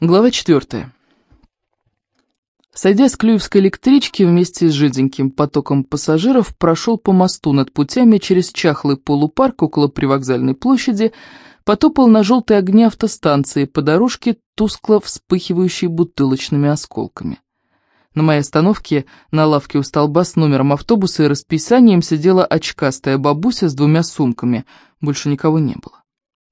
Глава четвертая. Сойдя с Клюевской электрички вместе с жиденьким потоком пассажиров, прошел по мосту над путями через чахлый полупарк около привокзальной площади, потопал на желтые огни автостанции по дорожке, тускло вспыхивающей бутылочными осколками. На моей остановке на лавке у столба с номером автобуса и расписанием сидела очкастая бабуся с двумя сумками, больше никого не было.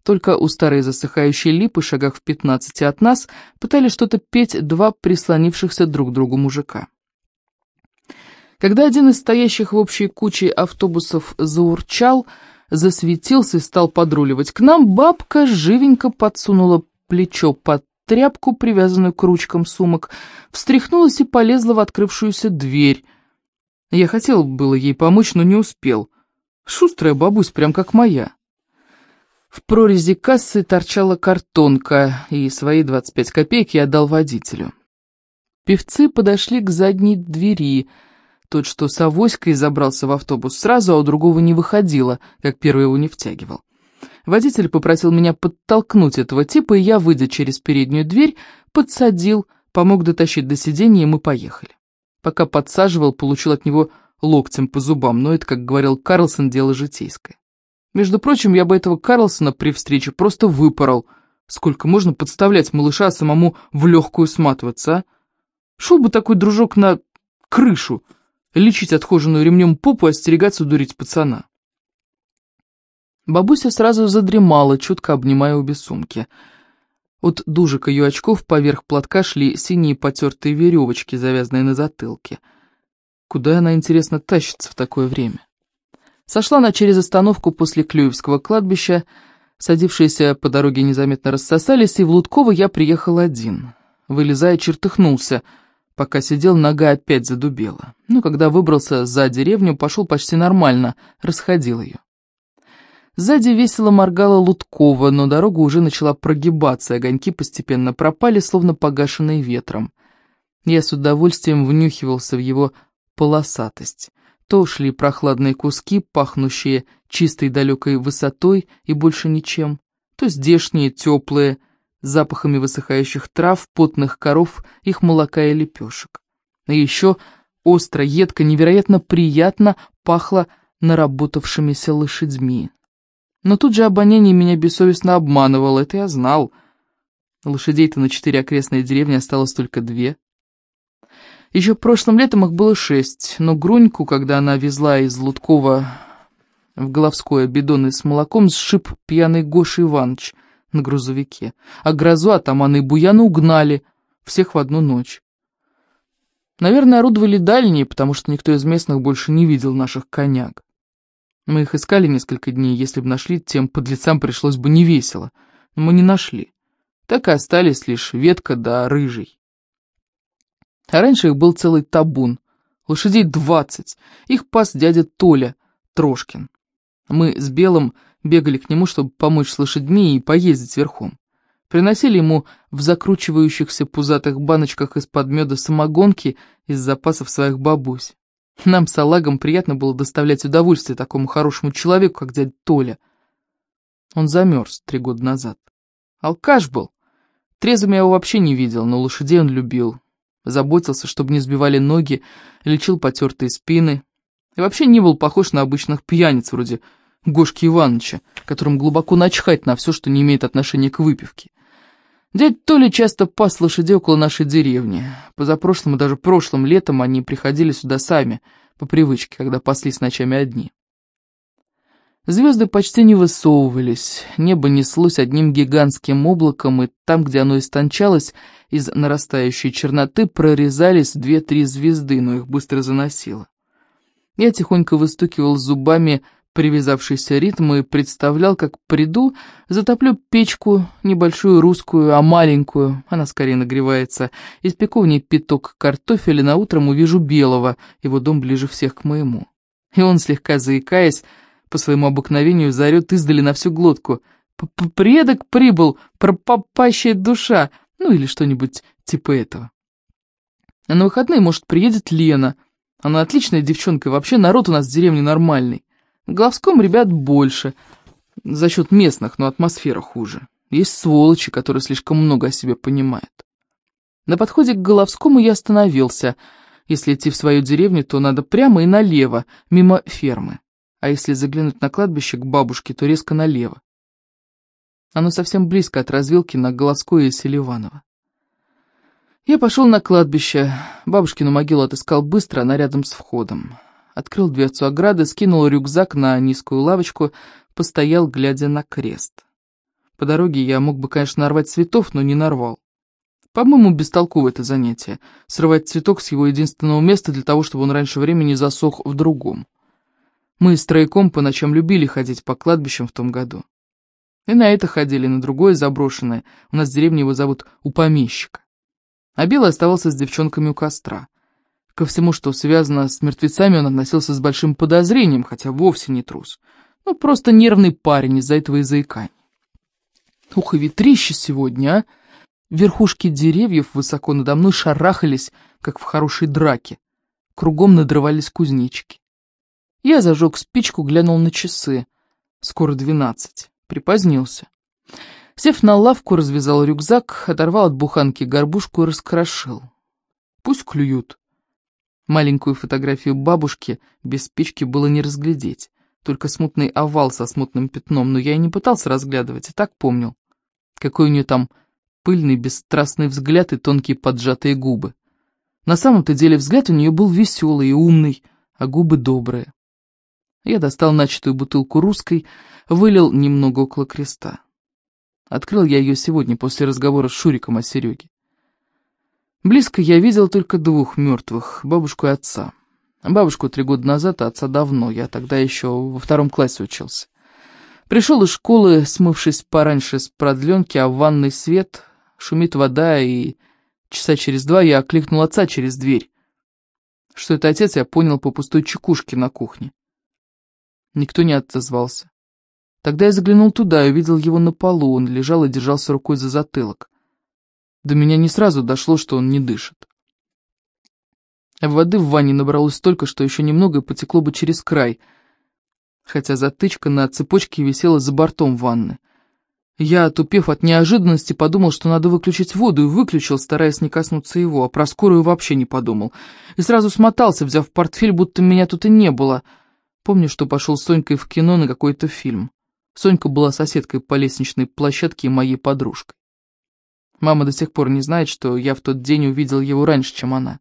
Только у старой засыхающей липы, шагах в пятнадцати от нас, пытались что-то петь два прислонившихся друг к другу мужика. Когда один из стоящих в общей куче автобусов заурчал, засветился и стал подруливать к нам, бабка живенько подсунула плечо под тряпку, привязанную к ручкам сумок, встряхнулась и полезла в открывшуюся дверь. Я хотел было ей помочь, но не успел. Шустрая бабусь, прям как моя. В прорези кассы торчала картонка, и свои 25 копеек я отдал водителю. Певцы подошли к задней двери. Тот, что с авоськой забрался в автобус сразу, а у другого не выходило, как первый его не втягивал. Водитель попросил меня подтолкнуть этого типа, и я, выйдя через переднюю дверь, подсадил, помог дотащить до сиденья, и мы поехали. Пока подсаживал, получил от него локтем по зубам, но это, как говорил Карлсон, дело житейское. Между прочим, я бы этого Карлсона при встрече просто выпорол. Сколько можно подставлять малыша самому в легкую сматываться, а? Шел бы такой дружок на крышу, лечить отхоженную ремнем попу и остерегаться дурить пацана. Бабуся сразу задремала, чутко обнимая обе сумки. От дужек ее очков поверх платка шли синие потертые веревочки, завязанные на затылке. Куда она, интересно, тащится в такое время? Сошла она через остановку после Клюевского кладбища, садившиеся по дороге незаметно рассосались, и в Лутково я приехал один. Вылезая, чертыхнулся, пока сидел, нога опять задубела. Но когда выбрался за деревню, пошел почти нормально, расходил ее. Сзади весело моргала Луткова, но дорога уже начала прогибаться, огоньки постепенно пропали, словно погашенные ветром. Я с удовольствием внюхивался в его полосатость. То шли прохладные куски, пахнущие чистой далекой высотой и больше ничем, то здешние, теплые, запахами высыхающих трав, потных коров, их молока и лепешек. И еще остро, едко, невероятно приятно пахло наработавшимися лошадьми. Но тут же обоняние меня бессовестно обманывало, это я знал. Лошадей-то на четыре окрестные деревни осталось только две. Еще прошлым летом их было шесть, но Груньку, когда она везла из Луткова в Головское бидоны с молоком, сшиб пьяный Гоша Иванович на грузовике, а грозу атаманы и Буяна угнали, всех в одну ночь. Наверное, орудовали дальние, потому что никто из местных больше не видел наших коняк. Мы их искали несколько дней, если бы нашли, тем подлецам пришлось бы невесело. Но мы не нашли. Так и остались лишь ветка да рыжий. А раньше их был целый табун, лошадей двадцать. Их пас дядя Толя Трошкин. Мы с Белым бегали к нему, чтобы помочь с лошадьми и поездить верхом. Приносили ему в закручивающихся пузатых баночках из-под меда самогонки из запасов своих бабусь. Нам с Алагом приятно было доставлять удовольствие такому хорошему человеку, как дядя Толя. Он замерз три года назад. Алкаш был. Трезвым я его вообще не видел, но лошадей он любил заботился, чтобы не сбивали ноги, лечил потертые спины. И вообще не был похож на обычных пьяниц, вроде Гошки Ивановича, которым глубоко начхать на все, что не имеет отношения к выпивке. Дядь Толя часто пас лошадей около нашей деревни. Позапрошлым и даже прошлым летом они приходили сюда сами, по привычке, когда паслись ночами одни. Звезды почти не высовывались, небо неслось одним гигантским облаком, и там, где оно истончалось, из нарастающей черноты прорезались две-три звезды, но их быстро заносило. Я тихонько выстукивал зубами привязавшийся ритм и представлял, как приду, затоплю печку, небольшую русскую, а маленькую, она скорее нагревается, испеку в ней пяток картофеля, на утром увижу белого, его дом ближе всех к моему. И он, слегка заикаясь, по своему обыкновению заорет издали на всю глотку. «Предок прибыл, пропапащая душа!» Ну или что-нибудь типа этого. А на выходные, может, приедет Лена. Она отличная девчонка, и вообще народ у нас в деревне нормальный. В Головском ребят больше, за счет местных, но атмосфера хуже. Есть сволочи, которые слишком много о себе понимают. На подходе к Головскому я остановился. Если идти в свою деревню, то надо прямо и налево, мимо фермы. А если заглянуть на кладбище к бабушке, то резко налево. Оно совсем близко от развилки на Голоское и Селиваново. Я пошел на кладбище. Бабушкину могилу отыскал быстро, она рядом с входом. Открыл дверцу ограды, скинул рюкзак на низкую лавочку, постоял, глядя на крест. По дороге я мог бы, конечно, нарвать цветов, но не нарвал. По-моему, бестолково это занятие — срывать цветок с его единственного места для того, чтобы он раньше времени засох в другом. Мы с трояком по ночам любили ходить по кладбищам в том году. И на это ходили, на другое заброшенное. У нас в деревне его зовут у помещика. А Белый оставался с девчонками у костра. Ко всему, что связано с мертвецами, он относился с большим подозрением, хотя вовсе не трус. Ну, просто нервный парень из-за этого и заикания. Ух, и ветрище сегодня, а! Верхушки деревьев высоко надо мной шарахались, как в хорошей драке. Кругом надрывались кузнечики. Я зажег спичку, глянул на часы. Скоро двенадцать. Припозднился. Сев на лавку, развязал рюкзак, оторвал от буханки горбушку и раскрошил. Пусть клюют. Маленькую фотографию бабушки без спички было не разглядеть. Только смутный овал со смутным пятном, но я и не пытался разглядывать, и так помнил. Какой у нее там пыльный, бесстрастный взгляд и тонкие поджатые губы. На самом-то деле взгляд у нее был веселый и умный, а губы добрые. Я достал начатую бутылку русской, вылил немного около креста. Открыл я ее сегодня после разговора с Шуриком о Сереге. Близко я видел только двух мертвых, бабушку и отца. Бабушку три года назад, а отца давно, я тогда еще во втором классе учился. Пришел из школы, смывшись пораньше с продленки, а в ванной свет, шумит вода, и часа через два я окликнул отца через дверь. Что это отец, я понял по пустой чекушке на кухне. Никто не отозвался. Тогда я заглянул туда и увидел его на полу, он лежал и держался рукой за затылок. До меня не сразу дошло, что он не дышит. Воды в ванне набралось столько, что еще немного и потекло бы через край, хотя затычка на цепочке висела за бортом ванны. Я, отупев от неожиданности, подумал, что надо выключить воду, и выключил, стараясь не коснуться его, а про скорую вообще не подумал. И сразу смотался, взяв портфель, будто меня тут и не было. Помню, что пошел с Сонькой в кино на какой-то фильм. Сонька была соседкой по лестничной площадке и моей подружкой. Мама до сих пор не знает, что я в тот день увидел его раньше, чем она.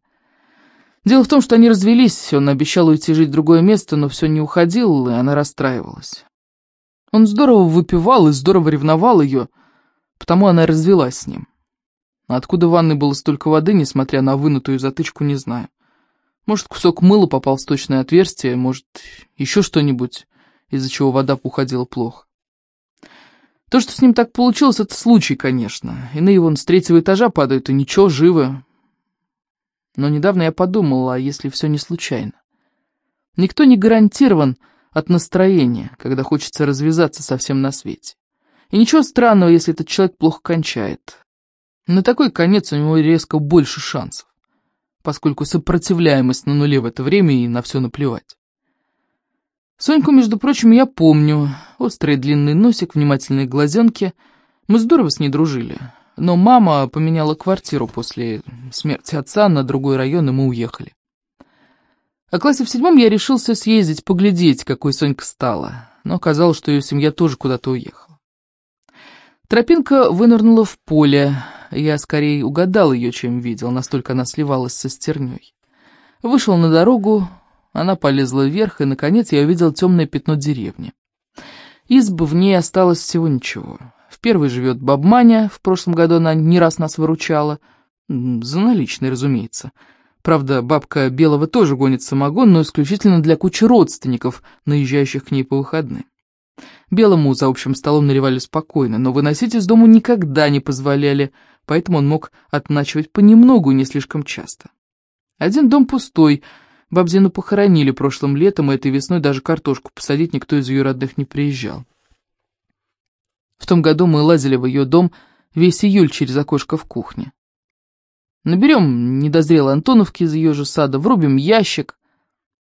Дело в том, что они развелись, он обещал уйти жить в другое место, но все не уходил, и она расстраивалась. Он здорово выпивал и здорово ревновал ее, потому она развелась с ним. Откуда в ванной было столько воды, несмотря на вынутую затычку, не знаю. Может, кусок мыла попал в сточное отверстие, может, еще что-нибудь, из-за чего вода уходила плохо. То, что с ним так получилось, это случай, конечно. Иные вон с третьего этажа падают, и ничего, живы. Но недавно я подумал, а если все не случайно? Никто не гарантирован от настроения, когда хочется развязаться совсем на свете. И ничего странного, если этот человек плохо кончает. На такой конец у него резко больше шансов, поскольку сопротивляемость на нуле в это время и на все наплевать. Соньку, между прочим, я помню. Острый длинный носик, внимательные глазенки. Мы здорово с ней дружили. Но мама поменяла квартиру после смерти отца на другой район, и мы уехали. А классе в седьмом я решился съездить, поглядеть, какой Сонька стала. Но оказалось, что ее семья тоже куда-то уехала. Тропинка вынырнула в поле. Я скорее угадал ее, чем видел, настолько она сливалась со стерней. Вышел на дорогу, она полезла вверх, и, наконец, я увидел темное пятно деревни. Избы в ней осталось всего ничего. В первой живет бабманя, в прошлом году она не раз нас выручала. За наличные, разумеется. Правда, бабка Белого тоже гонит самогон, но исключительно для кучи родственников, наезжающих к ней по выходным. Белому за общим столом наливали спокойно, но выносить из дому никогда не позволяли, поэтому он мог отначивать понемногу не слишком часто. Один дом пустой — Бабзину похоронили прошлым летом, и этой весной даже картошку посадить никто из ее родных не приезжал. В том году мы лазили в ее дом весь июль через окошко в кухне. Наберем недозрелые антоновки из ее же сада, врубим ящик.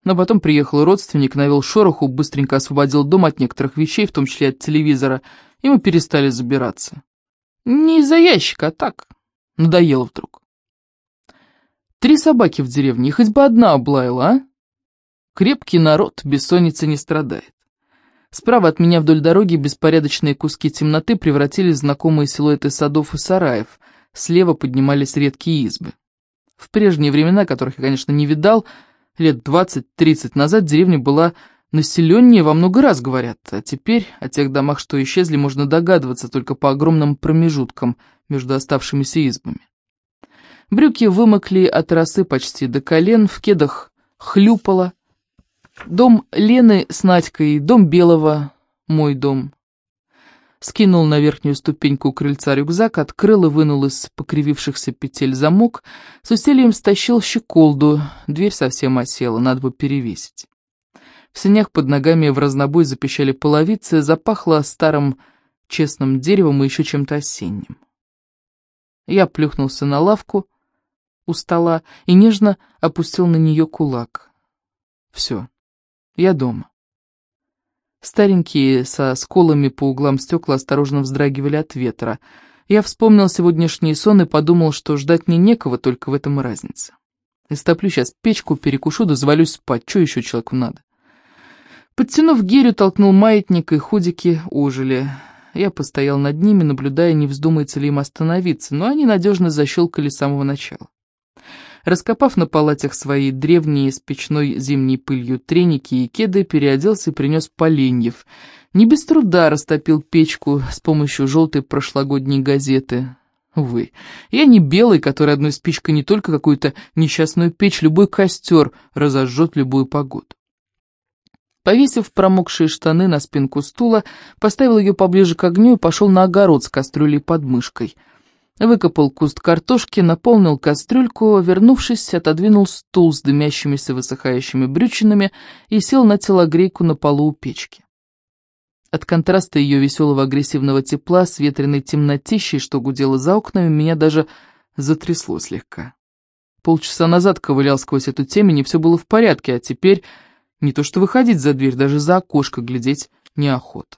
Но потом приехал родственник, навел шороху, быстренько освободил дом от некоторых вещей, в том числе от телевизора, и мы перестали забираться. Не из-за ящика, а так, надоело вдруг. Три собаки в деревне, хоть бы одна облаяла, а? Крепкий народ, бессонница не страдает. Справа от меня вдоль дороги беспорядочные куски темноты превратились в знакомые силуэты садов и сараев. Слева поднимались редкие избы. В прежние времена, которых я, конечно, не видал, лет 20-30 назад деревня была населеннее во много раз, говорят, а теперь о тех домах, что исчезли, можно догадываться только по огромным промежуткам между оставшимися избами. Брюки вымокли от росы почти до колен, в кедах хлюпало. Дом Лены с Надькой, дом Белого, мой дом. Скинул на верхнюю ступеньку крыльца рюкзак, открыл и вынул из покривившихся петель замок, с усилием стащил щеколду, дверь совсем осела, надо бы перевесить. В сенях под ногами в разнобой запищали половицы, запахло старым честным деревом и еще чем-то осенним. Я плюхнулся на лавку у стола и нежно опустил на нее кулак. Все, я дома. Старенькие со сколами по углам стекла осторожно вздрагивали от ветра. Я вспомнил сегодняшний сон и подумал, что ждать мне некого, только в этом и разница. Истоплю сейчас печку, перекушу да завалюсь спать. Что еще человеку надо? Подтянув гирю, толкнул маятник, и худики ожили. Я постоял над ними, наблюдая, не вздумается ли им остановиться, но они надежно защелкали с самого начала. Раскопав на палатях свои древние с печной зимней пылью треники и кеды, переоделся и принес поленьев. Не без труда растопил печку с помощью желтой прошлогодней газеты. Увы, я не белый, который одной спичкой не только какую-то несчастную печь, любой костер разожжет любую погоду. Повесив промокшие штаны на спинку стула, поставил ее поближе к огню и пошел на огород с кастрюлей под мышкой — Выкопал куст картошки, наполнил кастрюльку, вернувшись, отодвинул стул с дымящимися высыхающими брючинами и сел на телогрейку на полу у печки. От контраста ее веселого агрессивного тепла с ветреной темнотищей, что гудело за окнами, меня даже затрясло слегка. Полчаса назад ковылял сквозь эту темень, и все было в порядке, а теперь не то что выходить за дверь, даже за окошко глядеть неохота.